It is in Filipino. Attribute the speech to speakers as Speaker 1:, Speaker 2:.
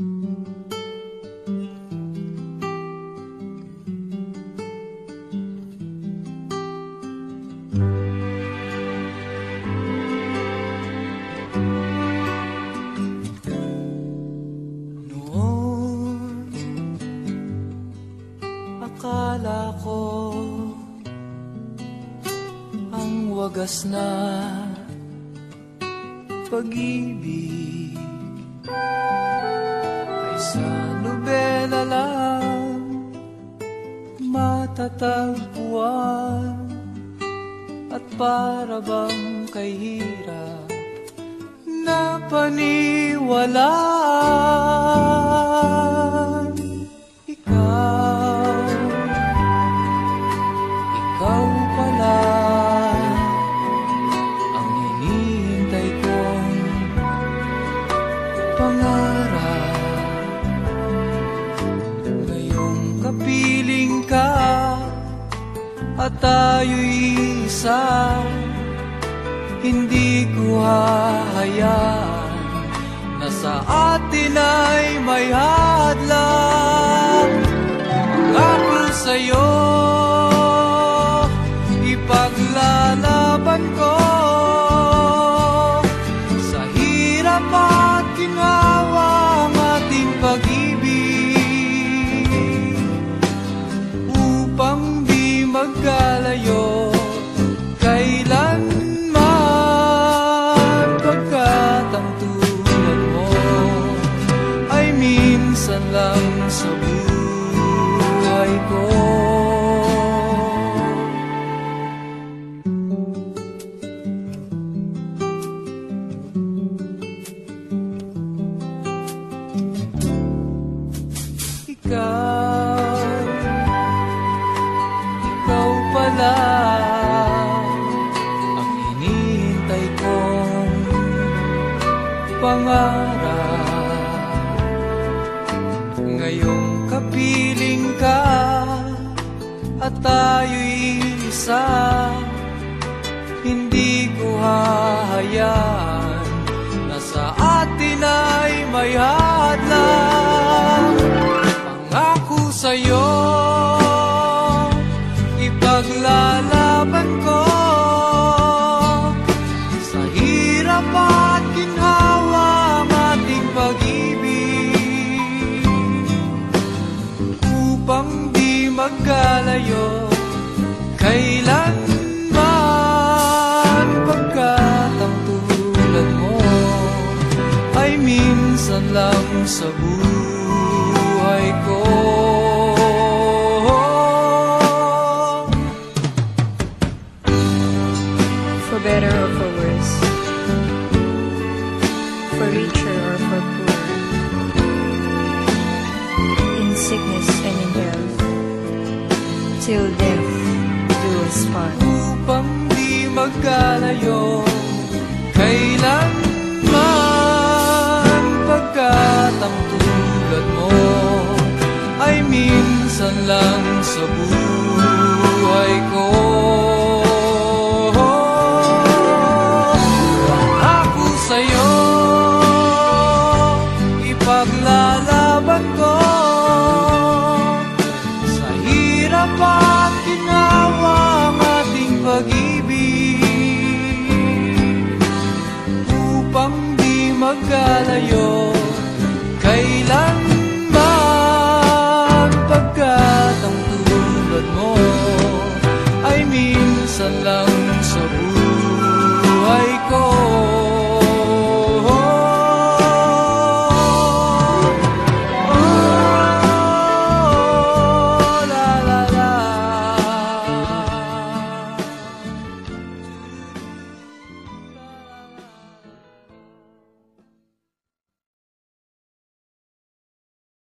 Speaker 1: Akala ko ang wagas na pag-ibig matatagpuan at para bang kay hirap na paniwalaan at tayo'y isa. Hindi ko hahayaan na sa atin ay may hadlang ang tulad mo. Ay minsan lang sa Ngayong kapiling ka at tayo'y isa Hindi ko hahayaan na sa atin ay may hadlang Pangako sa'yo, magkalayo kailanman Pagkat ang mo ay minsan lang sa buhay ko
Speaker 2: for better or for worse, for richer or for poor, in sickness till death do us part.
Speaker 1: upang di magkalayo kailanman pagkat ang tulad mo ay minsan lang sa buhay ko Ako sa'yo ipaglalaban ko sa hirap magkalayo Kailanman